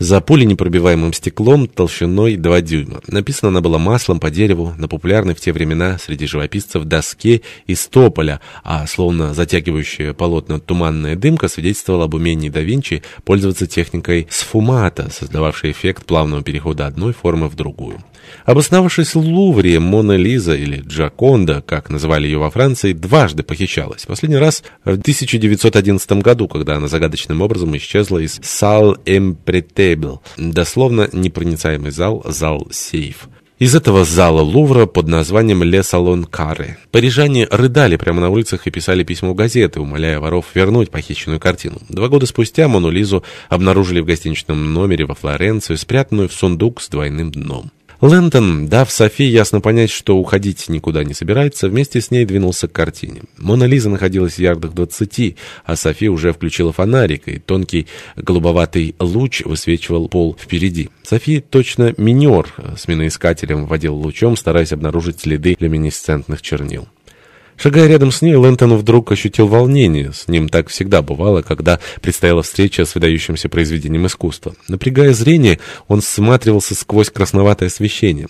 За пуленепробиваемым стеклом толщиной 2 дюйма. Написана она была маслом по дереву на популярной в те времена среди живописцев доске из тополя, а словно затягивающая полотна туманная дымка свидетельствовала об умении да Винчи пользоваться техникой сфумата, создававшей эффект плавного перехода одной формы в другую. Обосновавшись в Лувре, Мона Лиза или Джаконда, как называли ее во Франции, дважды похищалась. Последний раз в 1911 году, когда она загадочным образом исчезла из Сал Тейбл, дословно непроницаемый зал, зал-сейф. Из этого зала Лувра под названием «Ле Салон Карре». Парижане рыдали прямо на улицах и писали письма в газеты, умоляя воров вернуть похищенную картину. Два года спустя Мону Лизу обнаружили в гостиничном номере во Флоренции, спрятанную в сундук с двойным дном. Лэндон, дав Софи ясно понять, что уходить никуда не собирается, вместе с ней двинулся к картине. Мона Лиза находилась в ярдах двадцати, а Софи уже включила фонарик, и тонкий голубоватый луч высвечивал пол впереди. Софи точно минер с миноискателем водил лучом, стараясь обнаружить следы люминесцентных чернил. Шагая рядом с ней, Лэнтон вдруг ощутил волнение. С ним так всегда бывало, когда предстояла встреча с выдающимся произведением искусства. Напрягая зрение, он всматривался сквозь красноватое освещение.